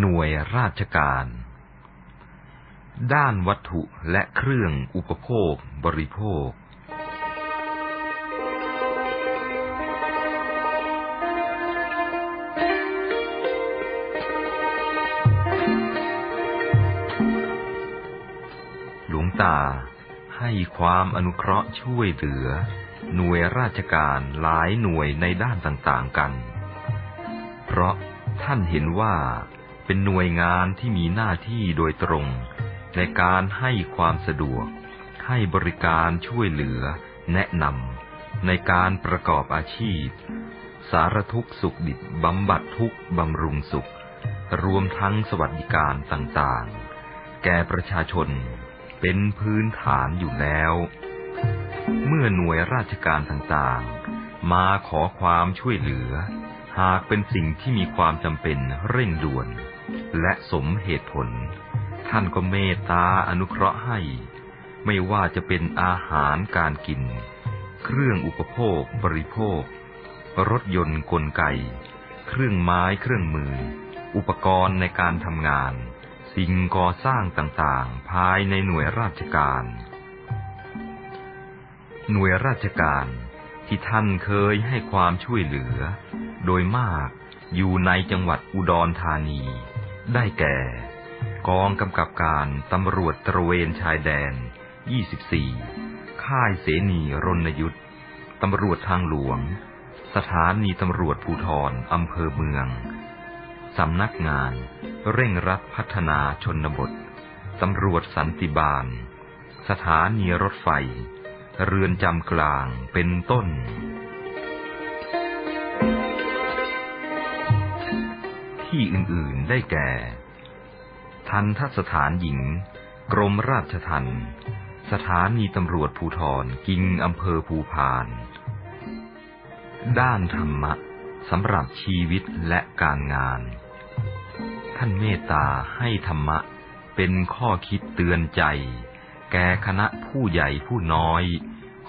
หน่วยราชการ ด้านวัตถุและเครื่องอุปโภคบริโภค หลวงตาให้ความอนุเคราะห์ช่วยเหลือ หน่วยราชการหลายหน่วยในด้านต่างๆกัน เพราะท่านเห็นว่า เป็นหน่วยงานที่มีหน้าที่โดยตรง ในการให้ความสะดวก ให้บริการช่วยเหลือ แนะนำในการประกอบอาชีพ สารทุกสุขดิบบำบัดทุกบำรุงสุข รวมทั้งสวัสดิการต่างๆ แก่ประชาชนเป็นพื้นฐานอยู่แล้ว เมื่อหน่วยราชการต่างๆ มาขอความช่วยเหลือ หากเป็นสิ่งที่มีความจำเป็นเร่งด่วน และสมเหตุผล ท่านก็เมตตาอนุเคราะห์ให้ ไม่ว่าจะเป็นอาหารการกิน เครื่องอุปโภคบริโภค รถยนต์กลไก เครื่องไม้เครื่องมือ อุปกรณ์ในการทำงาน สิ่งก่อสร้างต่างๆ ภายในหน่วยราชการ หน่วยราชการที่ท่านเคยให้ความช่วยเหลือ โดยมากอยู่ในจังหวัดอุดรธานี ได้แก่ กองกำกับการตำรวจตระเวนชายแดน 24 ค่ายเสนีรณยุทธตำรวจทางหลวง สถานีตำรวจภูทรอำเภอเมือง สำนักงาน เร่งรัดพัฒนาชนบท ตำรวจสันติบาล สถานีรถไฟ เรือนจำกลางเป็นต้น ที่อื่น ๆ ได้แก่ ทันทสถานหญิง กรมราชทัณฑ์สถานีตำรวจภูทรกิงอำเภอภูพาน ด้านธรรมะสำหรับชีวิตและการงาน ท่านเมตตาให้ธรรมะเป็นข้อคิดเตือนใจ แก่คณะผู้ใหญ่ผู้น้อย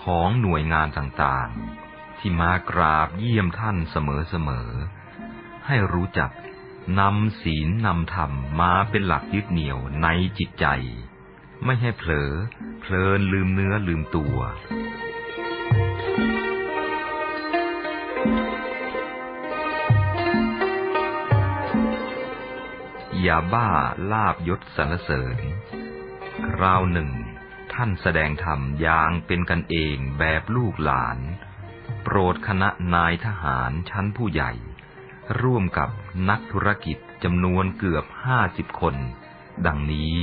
ของหน่วยงานต่างๆ ที่มากราบเยี่ยมท่านเสมอๆ ให้รู้จัก นำศีลนำธรรมมาเป็นหลักยึดเหนี่ยวในจิตใจ ไม่ให้เผลอ เพลินลืมเนื้อลืมตัว อย่าบ้าลาบยศสรรเสริญ คราวหนึ่ง ท่านแสดงธรรมอย่างเป็นกันเองแบบลูกหลาน โปรดคณะนายทหารชั้นผู้ใหญ่ ร่วมกับนักธุรกิจจำนวนเกือบห้าสิบคน ดังนี้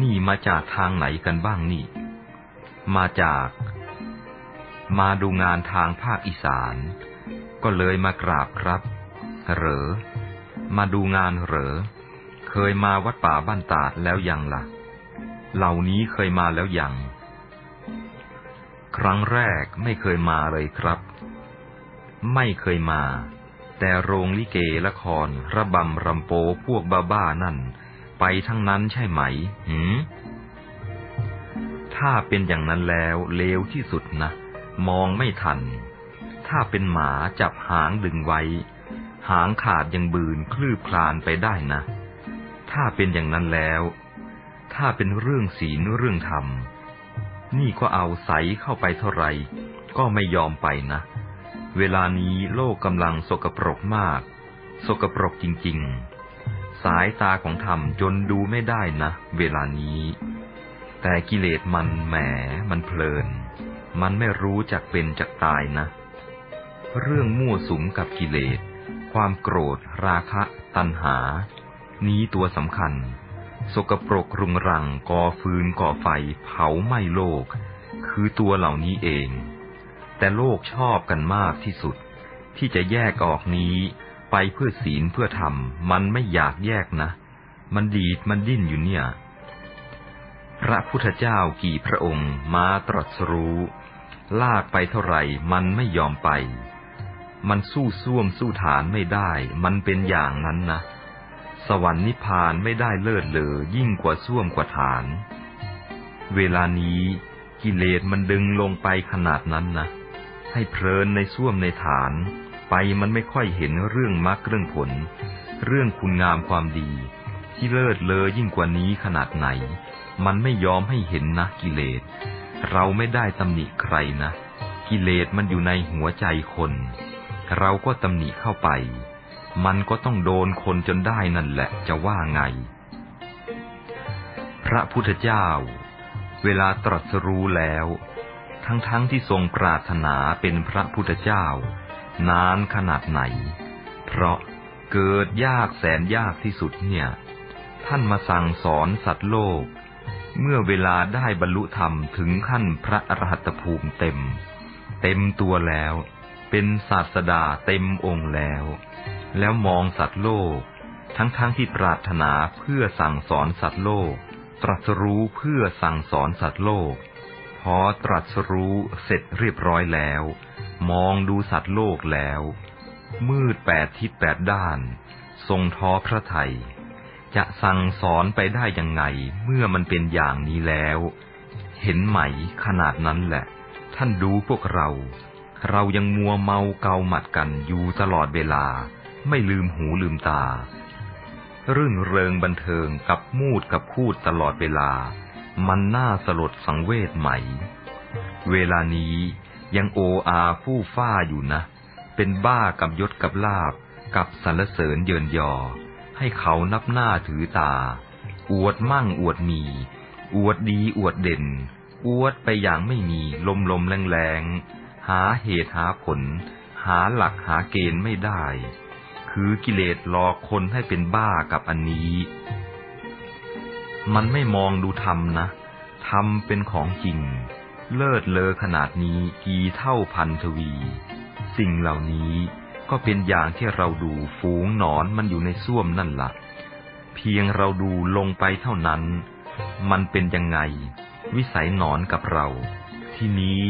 นี่มาจากทางไหนกันบ้างนี่ มาจาก มาดูงานทางภาคอีสาน ก็เลยมากราบครับ เหรอ มาดูงานเหรอ เคยมาวัดป่าบ้านตาดแล้วยังละ่ะ เหล่านี้เคยมาแล้วยัง ครั้งแรกไม่เคยมาเลยครับ ไม่เคยมา แต่โรงลิเกละคร ระบำรำโปพวกบ้าบ้านั่น ไปทั้งนั้นใช่ไหมหืมถ้าเป็นอย่างนั้นแล้วเลวที่สุดนะ มองไม่ทัน ถ้าเป็นหมาจับหางดึงไว้ หางขาดยังบืนคลืบคลานไปได้นะ ถ้าเป็นอย่างนั้นแล้ว ถ้าเป็นเรื่องศีลเรื่องธรรม นี่ก็เอาใสเข้าไปเท่าไหร่ก็ไม่ยอมไปนะ เวลานี้โลกกำลังสกปรกมาก สกปรกจริง ๆ สายตาของธรรมจนดูไม่ได้นะ เวลานี้ แต่กิเลสมันแหมมันเพลิน มันไม่รู้จักเป็นจักตายนะ เรื่องมั่วสุมกับกิเลส ความโกรธ ราคะ ตัณหา นี้ตัวสำคัญ สกปรกรุงรังก่อฟืนก่อไฟเผาไหม้โลก คือตัวเหล่านี้เอง แต่โลกชอบกันมากที่สุด ที่จะแยกออกนี้ ไปเพื่อศีลเพื่อธรรม มันไม่อยากแยกนะ มันดีดมันดิ้นอยู่เนี่ย พระพุทธเจ้ากี่พระองค์มาตรัสรู้ ลากไปเท่าไหร่มันไม่ยอมไป มันสู้ซ่วมสู้ฐานไม่ได้ มันเป็นอย่างนั้นนะ สวรรค์นิพพานไม่ได้เลิศเลอยิ่งกว่าซ่วมกว่าฐาน เวลานี้กิเลสมันดึงลงไปขนาดนั้นนะ ให้เพลินในซ่วมในฐาน ไปมันไม่ค่อยเห็นเรื่องมรรคเรื่องผล เรื่องคุณงามความดี ที่เลิศเลอยิ่งกว่านี้ขนาดไหน มันไม่ยอมให้เห็นนะกิเลส เราไม่ได้ตำหนิใครนะ กิเลสมันอยู่ในหัวใจคน เราก็ตำหนิเข้าไป มันก็ต้องโดนคนจนได้นั่นแหละจะว่าไง พระพุทธเจ้า เวลาตรัสรู้แล้ว ทั้งๆทที่ทรงปรารถนาเป็นพระพุทธเจ้า นานขนาดไหน เพราะเกิดยากแสนยากที่สุดเนี่ย ท่านมาสั่งสอนสัตว์โลก เมื่อเวลาได้บรรลุธรรมถึงขั้นพระอรหัตภูมิเต็ม เต็มตัวแล้ว เป็นศาสดาเต็มองค์แล้ว แล้วมองสัตว์โลก ทั้งๆทที่ปรารถนาเพื่อสั่งสอนสัตว์โลก ตรัสรู้เพื่อสั่งสอนสัตว์โลก อตรัสรู้เสร็จเรียบร้อยแล้ว มองดูสัตว์โลกแล้ว มืดแปดทิศแปดด้าน ทรงท้อพระไทย จะสั่งสอนไปได้ยังไงเมื่อมันเป็นอย่างนี้แล้ว เห็นไหมขนาดนั้นแหละ ท่านดูพวกเรา เรายังมัวเมาเกาหมัดกันอยู่ตลอดเวลา ไม่ลืมหูลืมตา รื่นเริงบันเทิงกับมูดกับพูดตลอดเวลา มันน่าสลดสังเวชไหม เวลานี้ยังโออาฟู่ฟ้าอยู่นะ เป็นบ้ากับยศกับลาบ กับสรรเสริญเยินยอ ให้เขานับหน้าถือตา อวดมั่งอวดมี อวดดีอวดเด่น อวดไปอย่างไม่มีลมลมแรงแรงหาเหตุหาผล หาหลักหาเกณฑ์ไม่ได้ คือกิเลสหลอกคนให้เป็นบ้ากับอันนี้ มันไม่มองดูธรรมนะธรรมเป็นของจริง เลิศเลอขนาดนี้กี่เท่าพันทวี สิ่งเหล่านี้ก็เป็นอย่างที่เราดูฝูงหนอนมันอยู่ในส้วมนั่นละ่ะ เพียงเราดูลงไปเท่านั้น มันเป็นยังไง วิสัยหนอนกับเรา ทีนี้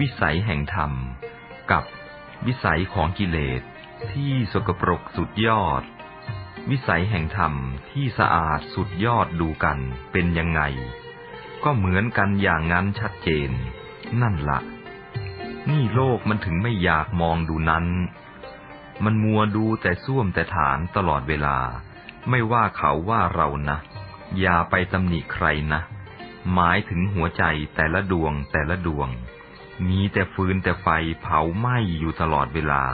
วิสัยแห่งธรรม กับวิสัยของกิเลสที่สกปรกสุดยอด วิสัยแห่งธรรมที่สะอาดสุดยอดดูกันเป็นยังไง ก็เหมือนกันอย่างนั้นชัดเจน นั่นละ่ะนี่โลกมันถึงไม่อยากมองดูนั้น มันมัวดูแต่ส้วมแต่ฐานตลอดเวลา ไม่ว่าเขาว่าเรานะ อย่าไปตำหนิใครนะ หมายถึงหัวใจแต่ละดวงแต่ละดวง มีแต่ฟืนแต่ไฟเผาไหม้อยู่ตลอดเวลา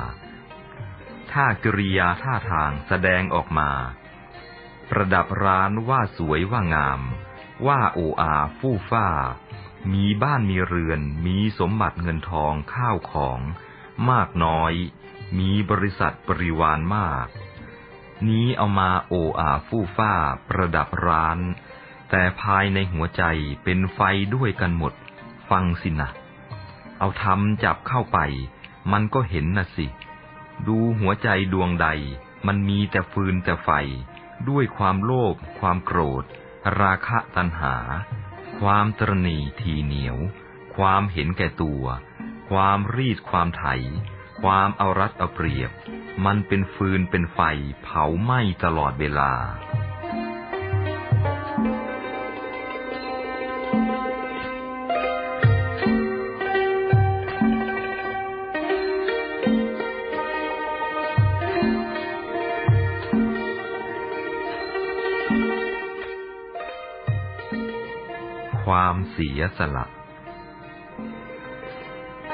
ถ้ากริยาท่าทางแสดงออกมา ประดับร้านว่าสวยว่างาม ว่าโออาฟู่ฟ้า มีบ้านมีเรือน มีสมบัติเงินทองข้าวของ มากน้อย มีบริษัทบริวารมาก นี้เอามาโออาฟู่ฟ้า ประดับร้าน แต่ภายในหัวใจเป็นไฟด้วยกันหมด ฟังสินะเอาทำจับเข้าไป มันก็เห็นน่ะสิ ดูหัวใจดวงใด มันมีแต่ฟืนแต่ไฟ ด้วยความโลภความโกรธ ราคะตัณหา ความตรณีทีเหนียว ความเห็นแก่ตัว ความรีดความไถ ความเอารัดเอาเปรียบ มันเป็นฟืนเป็นไฟเผาไหม้ตลอดเวลา เสียสละ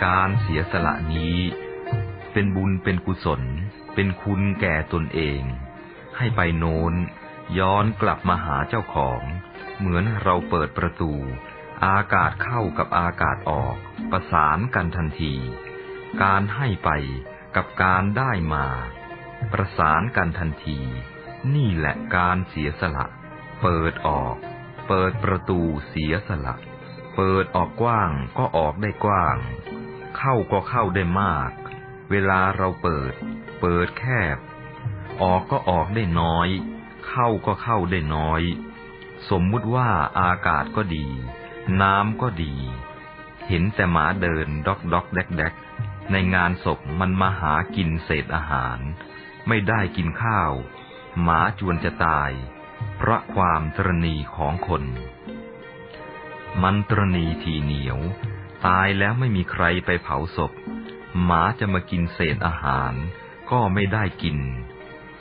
การเสียสละนี้ เป็นบุญเป็นกุศล เป็นคุณแก่ตนเอง ให้ไปโน้น ย้อนกลับมาหาเจ้าของ เหมือนเราเปิดประตู อากาศเข้ากับอากาศออก ประสานกันทันที การให้ไปกับการได้มา ประสานกันทันที นี่แหละการเสียสละ เปิดออก เปิดประตูเสียสละ เปิดออกกว้างก็ออกได้กว้าง เข้าก็เข้าได้มาก เวลาเราเปิด เปิดแคบ ออกก็ออกได้น้อย เข้าก็เข้าได้น้อย สมมุติว่าอากาศก็ดี น้ำก็ดี เห็นแต่หมาเดินด็อกด็อกแดกแดกในงานศพมันมาหากินเศษอาหาร ไม่ได้กินข้าว หมาจวนจะตาย เพราะความตรณีของคน มันตรณีทีเหนียว ตายแล้วไม่มีใครไปเผาศพ หมาจะมากินเศษอาหาร ก็ไม่ได้กิน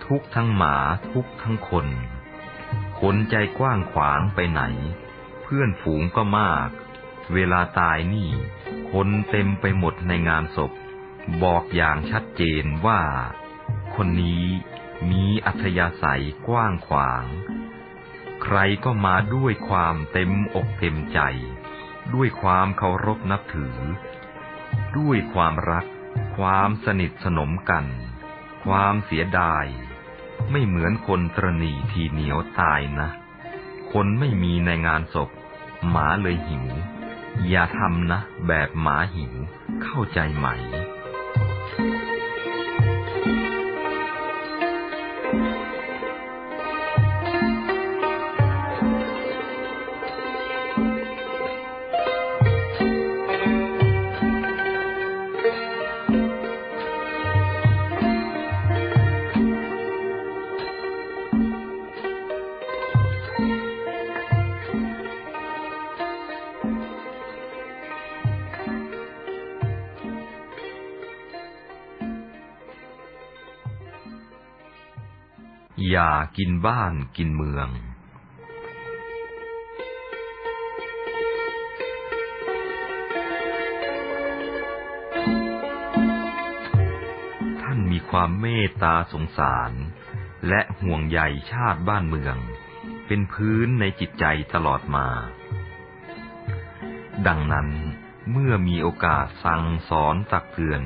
ทุกทั้งหมาทุกทั้งคน คนใจกว้างขวางไปไหน เพื่อนฝูงก็มาก เวลาตายนี่ คนเต็มไปหมดในงานศพ บอกอย่างชัดเจนว่า คนนี้มีอัธยาศัยกว้างขวาง ใครก็มาด้วยความเต็มอกเต็มใจ ด้วยความเคารพนับถือ ด้วยความรัก ความสนิทสนมกัน ความเสียดาย ไม่เหมือนคนตรณีทีเหนียวตายนะ คนไม่มีในงานศพ หมาเลยหิว อย่าทำนะ แบบหมาหิวเข้าใจไหม อย่ากินบ้านกินเมือง ท่านมีความเมตตาสงสาร และห่วงใยชาติบ้านเมือง เป็นพื้นในจิตใจตลอดมา ดังนั้นเมื่อมีโอกาสสั่งสอนตักเตือน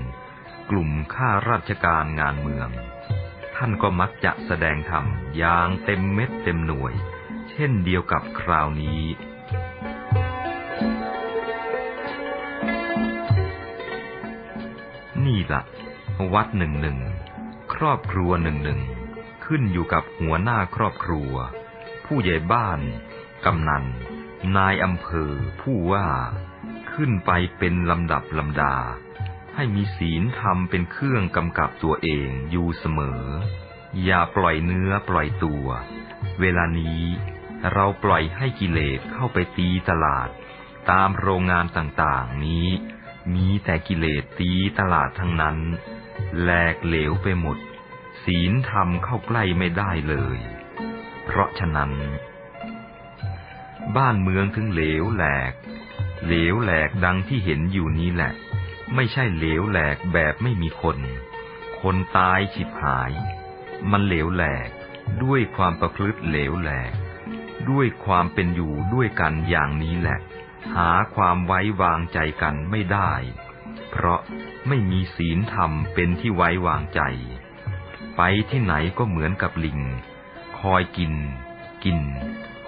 กลุ่มข้าราชการงานเมือง ท่านก็มักจะแสดงธรรมอย่างเต็มเม็ดเต็มหน่วย เช่นเดียวกับคราวนี้นี่ละวัดหนึ่งหนึ่งครอบครัวหนึ่งหนึ่งขึ้นอยู่กับหัวหน้าครอบครัว ผู้ใหญ่บ้าน กำนัน นายอำเภอ ผู้ว่า ขึ้นไปเป็นลำดับลำดา ให้มีศีลธรรมเป็นเครื่องกำกับตัวเองอยู่เสมอ อย่าปล่อยเนื้อปล่อยตัว เวลานี้เราปล่อยให้กิเลสเข้าไปตีตลาด ตามโรงงานต่างๆนี้ มีแต่กิเลสตีตลาดทั้งนั้น แหลกเหลวไปหมด ศีลธรรมเข้าใกล้ไม่ได้เลย เพราะฉะนั้น บ้านเมืองถึงเหลวแหลก เหลวแหลกดังที่เห็นอยู่นี้แหละ ไม่ใช่เหลวแหลกแบบไม่มีคน คนตายฉิบหาย มันเหลวแหลกด้วยความประพฤติเหลวแหลก ด้วยความเป็นอยู่ด้วยกันอย่างนี้แหละ หาความไว้วางใจกันไม่ได้ เพราะไม่มีศีลธรรมเป็นที่ไว้วางใจ ไปที่ไหนก็เหมือนกับลิง คอยกิน กิน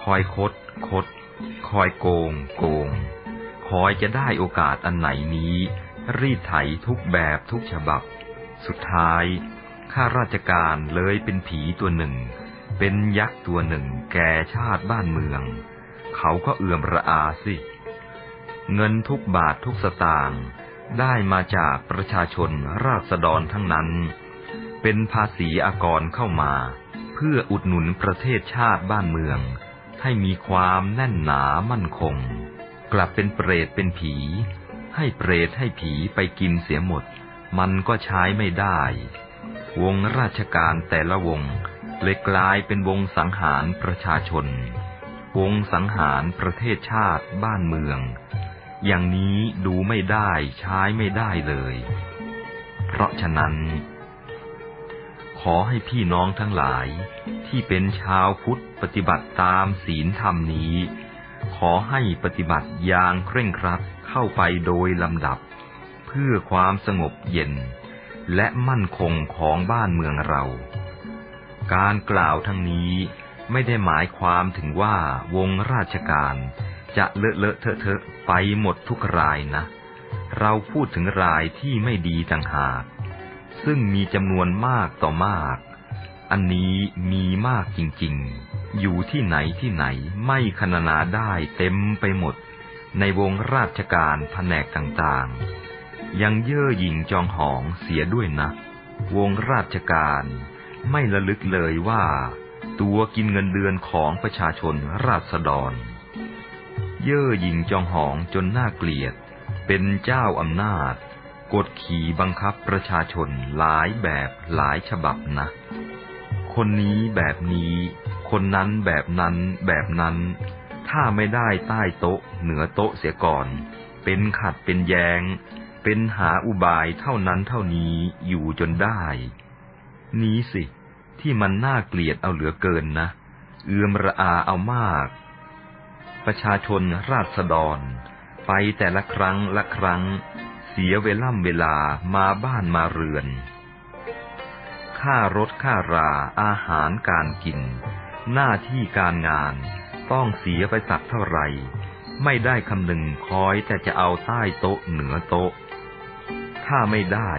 คอยคด คด คอยโกง โกง คอยจะได้โอกาสอันไหนนี้ รีดไถทุกแบบทุกฉบับ สุดท้ายข้าราชการเลยเป็นผีตัวหนึ่ง เป็นยักษ์ตัวหนึ่ง แก่ชาติบ้านเมือง เขาก็เอื่อมระอาสิ เงินทุกบาททุกสตางค์ได้มาจากประชาชนราษฎรทั้งนั้น เป็นภาษีอากรเข้ามา เพื่ออุดหนุนประเทศชาติบ้านเมือง ให้มีความแน่นหนามั่นคง กลับเป็นเปรตเป็นผี ให้เปรตให้ผีไปกินเสียหมด มันก็ใช้ไม่ได้ วงราชการแต่ละวงเลยกลายเป็นวงสังหารประชาชน วงสังหารประเทศชาติบ้านเมือง อย่างนี้ดูไม่ได้ใช้ไม่ได้เลย เพราะฉะนั้น ขอให้พี่น้องทั้งหลายที่เป็นชาวพุทธปฏิบัติตามศีลธรรมนี้ ขอให้ปฏิบัติอย่างเคร่งครัด เข้าไปโดยลำดับ เพื่อความสงบเย็น และมั่นคงของบ้านเมืองเรา การกล่าวทั้งนี้ไม่ได้หมายความถึงว่าวงราชการจะเลอะเลอะเทอะเทอะไปหมดทุกรายนะ เราพูดถึงรายที่ไม่ดีต่างหาก ซึ่งมีจำนวนมากต่อมาก อันนี้มีมากจริงๆ อยู่ที่ไหนที่ไหนไม่คณนาได้เต็มไปหมด ในวงราชการแผนกต่างๆ ยังเย่อหยิ่งจองหองเสียด้วยนะ วงราชการไม่ระลึกเลยว่า ตัวกินเงินเดือนของประชาชนราษฎร เย่อหยิ่งจองหองจนน่าเกลียด เป็นเจ้าอำนาจ กดขี่บังคับประชาชนหลายแบบหลายฉบับนะ คนนี้แบบนี้ คนนั้นแบบนั้นแบบนั้น ถ้าไม่ได้ใต้โต๊ะ เหนือโต๊ะเสียก่อน เป็นขัดเป็นแยงเป็นหาอุบายเท่านั้นเท่านี้อยู่จนได้ นี้สิ ที่มันน่าเกลียดเอาเหลือเกินนะ เอื้อมระอาเอามาก ประชาชนราษฎร ไปแต่ละครั้งละครั้ง เสียเวล่ำเวลามาบ้านมาเรือน ค่ารถค่าราอาหารการกิน หน้าที่การงาน ต้องเสียไปสักเท่าไหร่ ไม่ได้คำนึงคอยแต่จะเอาใต้โต๊ะเหนือโต๊ะ ถ้าไม่ได้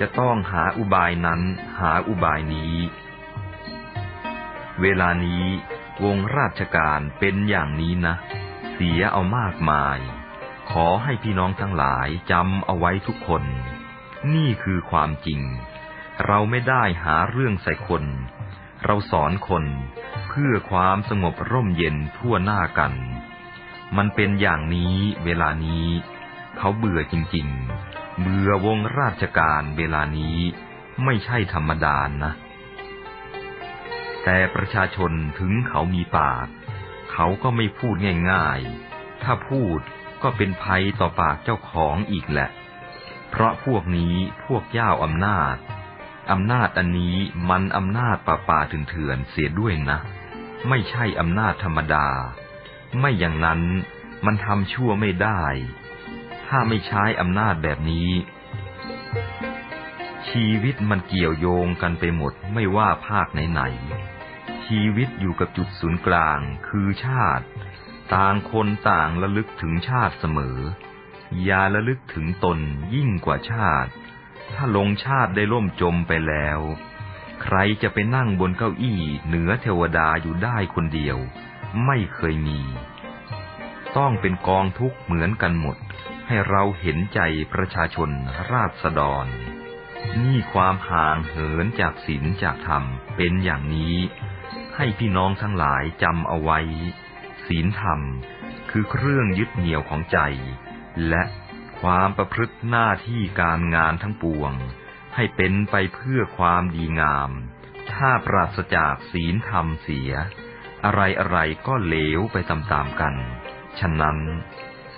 จะต้องหาอุบายนั้นหาอุบายนี้ เวลานี้วงราชการเป็นอย่างนี้นะ เสียเอามากมาย ขอให้พี่น้องทั้งหลายจำเอาไว้ทุกคน นี่คือความจริง เราไม่ได้หาเรื่องใส่คน เราสอนคน พื่อความสงบร่มเย็นทั่วหน้ากัน มันเป็นอย่างนี้เวลานี้ เขาเบื่อจริงๆ เบื่อวงราชการเวลานี้ไม่ใช่ธรรมดานนะ แต่ประชาชนถึงเขามีปาก เขาก็ไม่พูดง่ายๆ ถ้าพูดก็เป็นภัยต่อปากเจ้าของอีกแหละ เพราะพวกนี้พวกเจ้าอำนาจอำนาจอันนี้มันอำนาจป่าป่าถึงเถื่อนเสียด้วยนะ ไม่ใช่อำนาจธรรมดา ไม่อย่างนั้นมันทำชั่วไม่ได้ ถ้าไม่ใช้อำนาจแบบนี้ ชีวิตมันเกี่ยวโยงกันไปหมดไม่ว่าภาคไหนๆชีวิตอยู่กับจุดศูนย์กลางคือชาติ ต่างคนต่างระลึกถึงชาติเสมอ อย่าระลึกถึงตนยิ่งกว่าชาติ ถ้าลงชาติได้ล่มจมไปแล้ว ใครจะไปนั่งบนเก้าอี้เหนือเทวดาอยู่ได้คนเดียว ไม่เคยมี ต้องเป็นกองทุกข์เหมือนกันหมด ให้เราเห็นใจประชาชนราษฎร นี่ความห่างเหินจากศีลจากธรรมเป็นอย่างนี้ ให้พี่น้องทั้งหลายจำเอาไว้ ศีลธรรมคือเครื่องยึดเหนี่ยวของใจ และความประพฤติหน้าที่การงานทั้งปวง ให้เป็นไปเพื่อความดีงาม ถ้าปราศจากศีลธรรมเสีย อะไรอะไรก็เลวไปตามๆกัน ฉะนั้น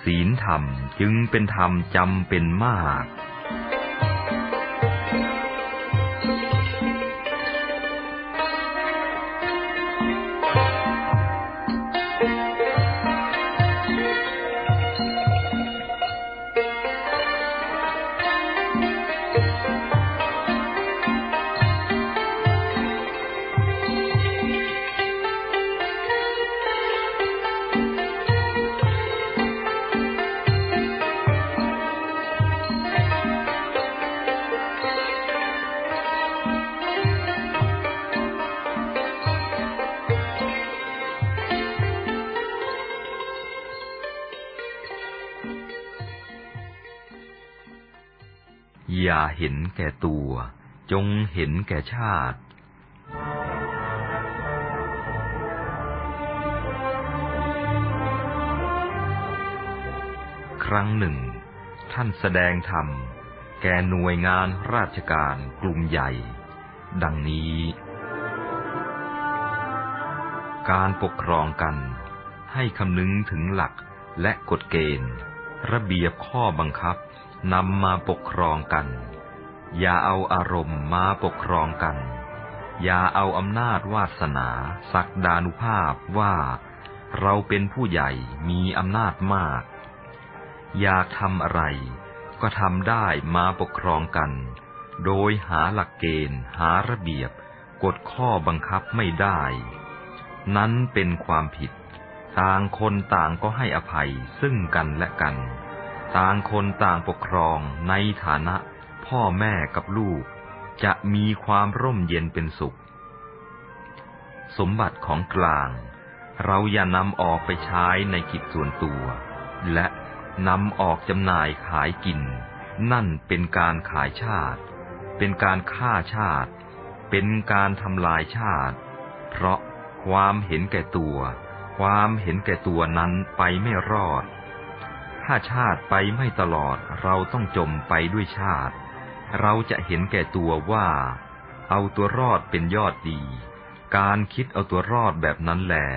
ศีลธรรมจึงเป็นธรรมจำเป็นมาก อย่าเห็นแก่ตัว จงเห็นแก่ชาติ ครั้งหนึ่ง ท่านแสดงธรรม แก่หน่วยงานราชการกลุ่มใหญ่ ดังนี้ การปกครองกันให้คำนึงถึงหลักและกฎเกณฑ์ ระเบียบข้อบังคับ นำมาปกครองกัน อย่าเอาอารมณ์มาปกครองกัน อย่าเอาอำนาจวาสนาศักดานุภาพว่า เราเป็นผู้ใหญ่มีอำนาจมาก อยากทำอะไร ก็ทำได้มาปกครองกัน โดยหาหลักเกณฑ์ หาระเบียบ กฎข้อบังคับไม่ได้ นั้นเป็นความผิด ต่างคนต่างก็ให้อภัยซึ่งกันและกัน ต่างคนต่างปกครองในฐานะ พ่อแม่กับลูก จะมีความร่มเย็นเป็นสุข สมบัติของกลาง เราอย่านำออกไปใช้ในกิจส่วนตัว และนำออกจำหน่ายขายกิน นั่นเป็นการขายชาติ เป็นการฆ่าชาติ เป็นการทำลายชาติ เพราะความเห็นแก่ตัว ความเห็นแก่ตัวนั้นไปไม่รอด ถ้าชาติไปไม่ตลอดเราต้องจมไปด้วยชาติ เราจะเห็นแก่ตัวว่า เอาตัวรอดเป็นยอดดี การคิดเอาตัวรอดแบบนั้นแหละ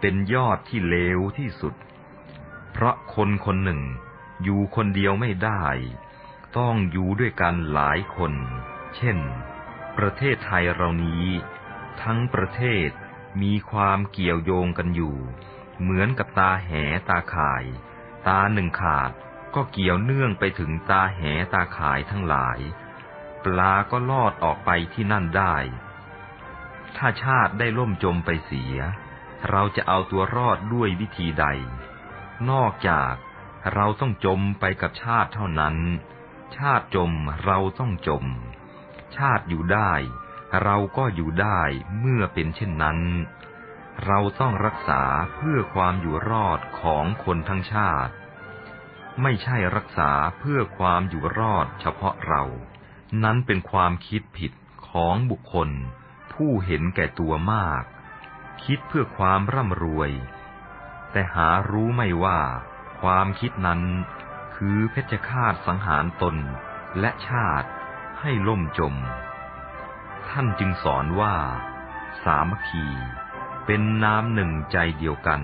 เป็นยอดที่เลวที่สุด เพราะคนคนหนึ่ง อยู่คนเดียวไม่ได้ ต้องอยู่ด้วยกันหลายคน เช่น ประเทศไทยเรานี้ ทั้งประเทศมีความเกี่ยวโยงกันอยู่ เหมือนกับตาแหตาข่าย ตาหนึ่งขาดก็เกี่ยวเนื่องไปถึงตาแหตาขายทั้งหลาย ปลาก็ลอดออกไปที่นั่นได้ ถ้าชาติได้ล่มจมไปเสีย เราจะเอาตัวรอดด้วยวิธีใด นอกจากเราต้องจมไปกับชาติเท่านั้น ชาติจมเราต้องจม ชาติอยู่ได้ เราก็อยู่ได้เมื่อเป็นเช่นนั้น เราต้องรักษาเพื่อความอยู่รอดของคนทั้งชาติ ไม่ใช่รักษาเพื่อความอยู่รอดเฉพาะเรา นั้นเป็นความคิดผิดของบุคคล ผู้เห็นแก่ตัวมาก คิดเพื่อความร่ำรวย แต่หารู้ไม่ว่า ความคิดนั้น คือเพชฌฆาตสังหารตนและชาติให้ล่มจม ท่านจึงสอนว่า สามัคคี เป็นน้ำหนึ่งใจเดียวกัน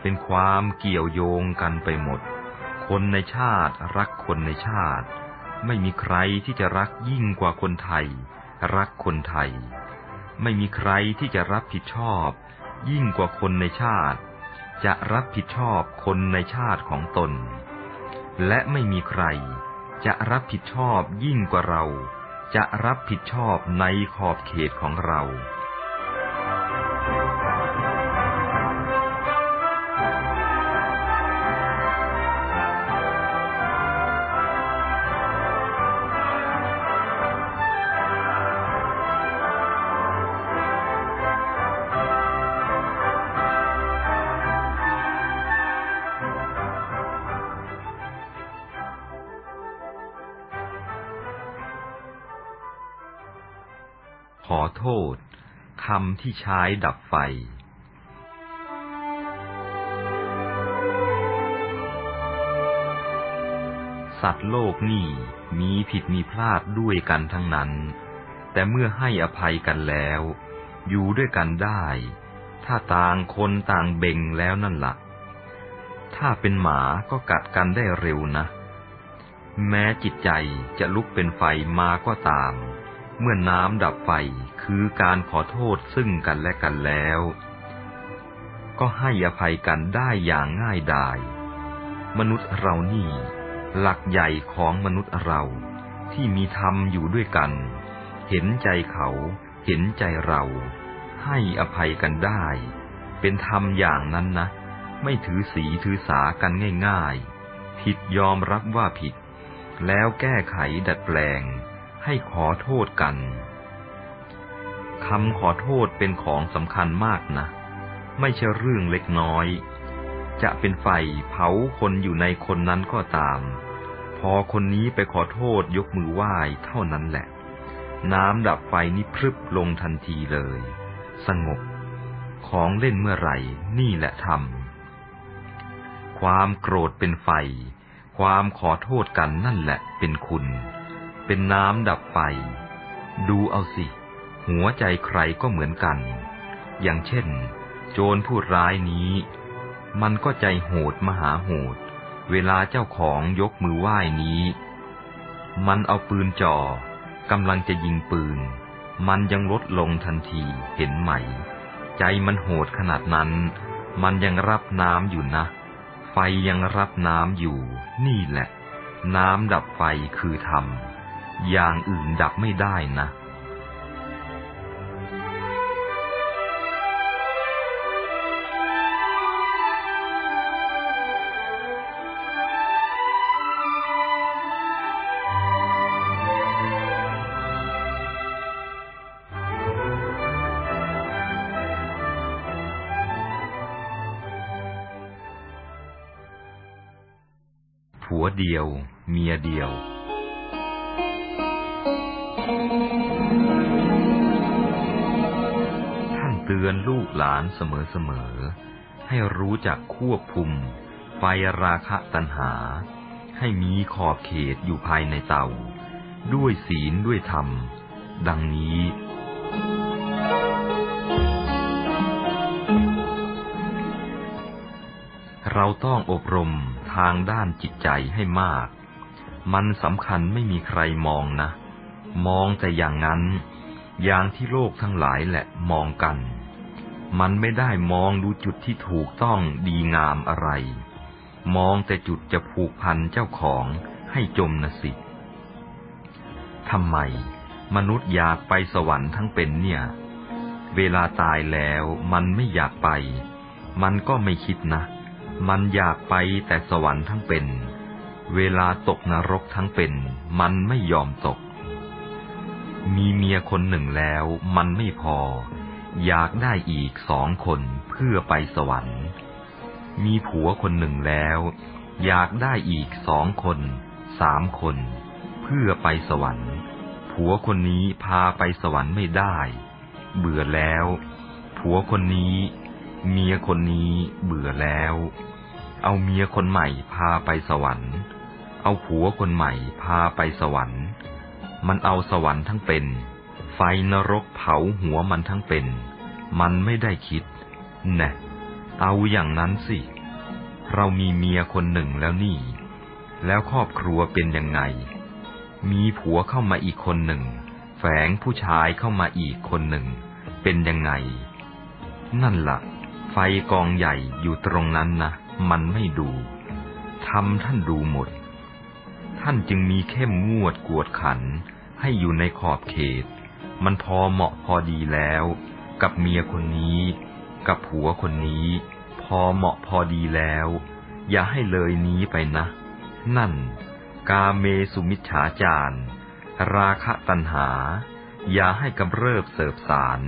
เป็นความเกี่ยวโยงกันไปหมด คนในชาติรักคนในชาติ ไม่มีใครที่จะรักยิ่งกว่าคนไทย รักคนไทย ไม่มีใครที่จะรับผิดชอบ ยิ่งกว่าคนในชาติ จะรับผิดชอบคนในชาติของตน และไม่มีใคร จะรับผิดชอบยิ่งกว่าเรา จะรับผิดชอบในขอบเขตของเรา คำที่ใช้ดับไฟ สัตว์โลกนี่มีผิดมีพลาดด้วยกันทั้งนั้น แต่เมื่อให้อภัยกันแล้ว อยู่ด้วยกันได้ ถ้าต่างคนต่างเบ่งแล้วนั่นละ่ะ ถ้าเป็นหมาก็กัดกันได้เร็วนะ แม้จิตใจจะลุกเป็นไฟมาก็ตาม เมื่อน้ำดับไฟ คือการขอโทษซึ่งกันและกันแล้ว ก็ให้อภัยกันได้อย่างง่ายดาย มนุษย์เรานี่ หลักใหญ่ของมนุษย์เราที่มีธรรมอยู่ด้วยกัน เห็นใจเขาเห็นใจเรา ให้อภัยกันได้ เป็นธรรมอย่างนั้นนะ ไม่ถือสีถือสากันง่ายๆ ผิดยอมรับว่าผิด แล้วแก้ไขดัดแปลง ให้ขอโทษกัน คำขอโทษเป็นของสำคัญมากนะ ไม่ใช่เรื่องเล็กน้อย จะเป็นไฟเผาคนอยู่ในคนนั้นก็ตาม พอคนนี้ไปขอโทษยกมือไหว้เท่านั้นแหละ น้ำดับไฟนี้พรึบลงทันทีเลย สงบ ของเล่นเมื่อไหร่นี่แหละธรรมความโกรธเป็นไฟ ความขอโทษกันนั่นแหละเป็นคุณ เป็นน้ำดับไฟ ดูเอาสิ หัวใจใครก็เหมือนกัน อย่างเช่น โจรผู้ร้ายนี้ มันก็ใจโหดมหาโหด เวลาเจ้าของยกมือไหว้นี้ มันเอาปืนจ่อกำลังจะยิงปืน มันยังลดลงทันทีเห็นไหม ใจมันโหดขนาดนั้น มันยังรับน้ำอยู่นะ ไฟยังรับน้ำอยู่ นี่แหละ น้ำดับไฟคือธรรมอย่างอื่นดับไม่ได้นะ ผัวเดียว เมียเดียว ท่านเตือนลูกหลานเสมอๆ ให้รู้จักควบคุม ไฟราคะตัณหา ให้มีขอบเขตอยู่ภายในเตา ด้วยศีลด้วยธรรม ดังนี้เราต้องอบรม ทางด้านจิตใจให้มาก มันสำคัญไม่มีใครมองนะ มองแต่อย่างนั้น อย่างที่โลกทั้งหลายแหละมองกัน มันไม่ได้มองดูจุดที่ถูกต้องดีงามอะไร มองแต่จุดจะผูกพันเจ้าของให้จมนะสิทำไม มนุษย์อยากไปสวรรค์ทั้งเป็นเนี่ย เวลาตายแล้วมันไม่อยากไป มันก็ไม่คิดนะ มันอยากไปแต่สวรรค์ทั้งเป็น เวลาตกนรกทั้งเป็น มันไม่ยอมตก มีเมียคนหนึ่งแล้วมันไม่พอ อยากได้อีกสองคนเพื่อไปสวรรค์ มีผัวคนหนึ่งแล้ว อยากได้อีกสองคน สามคน เพื่อไปสวรรค์ ผัวคนนี้พาไปสวรรค์ไม่ได้ เบื่อแล้ว ผัวคนนี้ เมียคนนี้เบื่อแล้ว เอาเมียคนใหม่พาไปสวรรค์ เอาผัวคนใหม่พาไปสวรรค์ มันเอาสวรรค์ทั้งเป็น ไฟนรกเผาหัวมันทั้งเป็น มันไม่ได้คิดแน่เอาอย่างนั้นสิ เรามีเมียคนหนึ่งแล้วนี่ แล้วครอบครัวเป็นยังไง มีผัวเข้ามาอีกคนหนึ่ง แฝงผู้ชายเข้ามาอีกคนหนึ่ง เป็นยังไง นั่นละ่ะ ฟกองใหญ่อยู่ตรงนั้นนะมันไม่ดูทำท่านดูหมด ท่านจึงมีเข้มงวดกวดขัน ให้อยู่ในขอบเขต มันพอเหมาะพอดีแล้ว กับเมียคนนี้ กับผัวคนนี้ พอเหมาะพอดีแล้ว อย่าให้เลยนี้ไปนะ นั่น กาเมสุมิจฉาจารราคะตัณหา อย่าให้กำเริบเสบสาร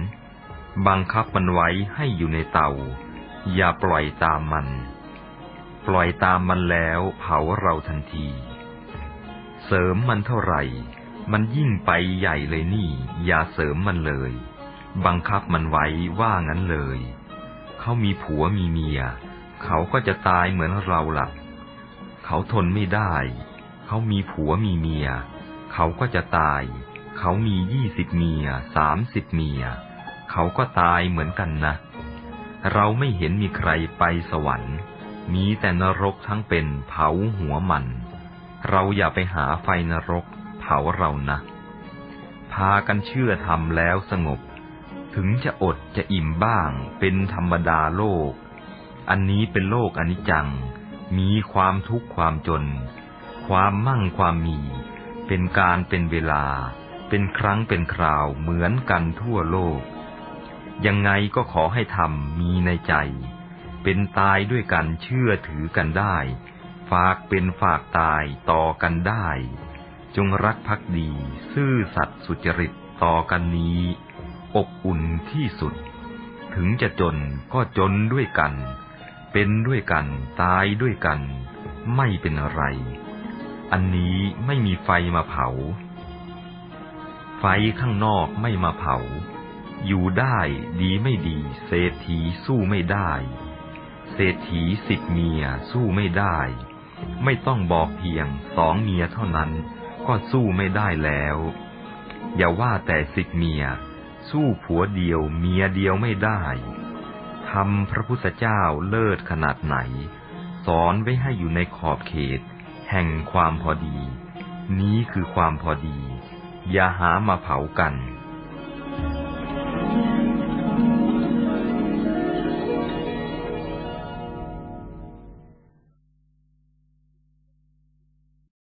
บังคับมันไว้ให้อยู่ในเตา อย่าปล่อยตามมัน ปล่อยตามมันแล้วเผาเราทันที เสริมมันเท่าไหร่ มันยิ่งไปใหญ่เลยนี่ อย่าเสริมมันเลย บังคับมันไว้ว่างั้นเลย เขามีผัวมีเมีย เขาก็จะตายเหมือนเราหลักเขาทนไม่ได้ เขามีผัวมีเมีย เขาก็จะตาย เขามียี่สิบเมียสามสิบเมีย เขาก็ตายเหมือนกันนะ เราไม่เห็นมีใครไปสวรรค์ มีแต่นรกทั้งเป็นเผาหัวมัน เราอย่าไปหาไฟนรกเผาเรานะ พากันเชื่อทำแล้วสงบ ถึงจะอดจะอิ่มบ้างเป็นธรรมดาโลก อันนี้เป็นโลกอนิจจัง มีความทุกข์ความจน ความมั่งความมี เป็นการเป็นเวลาเป็นครั้งเป็นคราวเหมือนกันทั่วโลก ยังไงก็ขอให้ทำมีในใจ เป็นตายด้วยกันเชื่อถือกันได้ ฝากเป็นฝากตายต่อกันได้ จงรักภักดี ซื่อสัตย์สุจริตต่อกันนี้ อบอุ่นที่สุด ถึงจะจนก็จนด้วยกัน เป็นด้วยกันตายด้วยกัน ไม่เป็นอะไร อันนี้ไม่มีไฟมาเผา ไฟข้างนอกไม่มาเผา อยู่ได้ดีไม่ดีเศรษฐีสู้ไม่ได้ เศรษฐีสิบเมียสู้ไม่ได้ ไม่ต้องบอกเพียงสองเมียเท่านั้น ก็สู้ไม่ได้แล้ว อย่าว่าแต่สิบเมีย สู้ผัวเดียวเมียเดียวไม่ได้ทำพระพุทธเจ้าเลิศขนาดไหน สอนไว้ให้อยู่ในขอบเขต แห่งความพอดี นี้คือความพอดี อย่าหามาเผากัน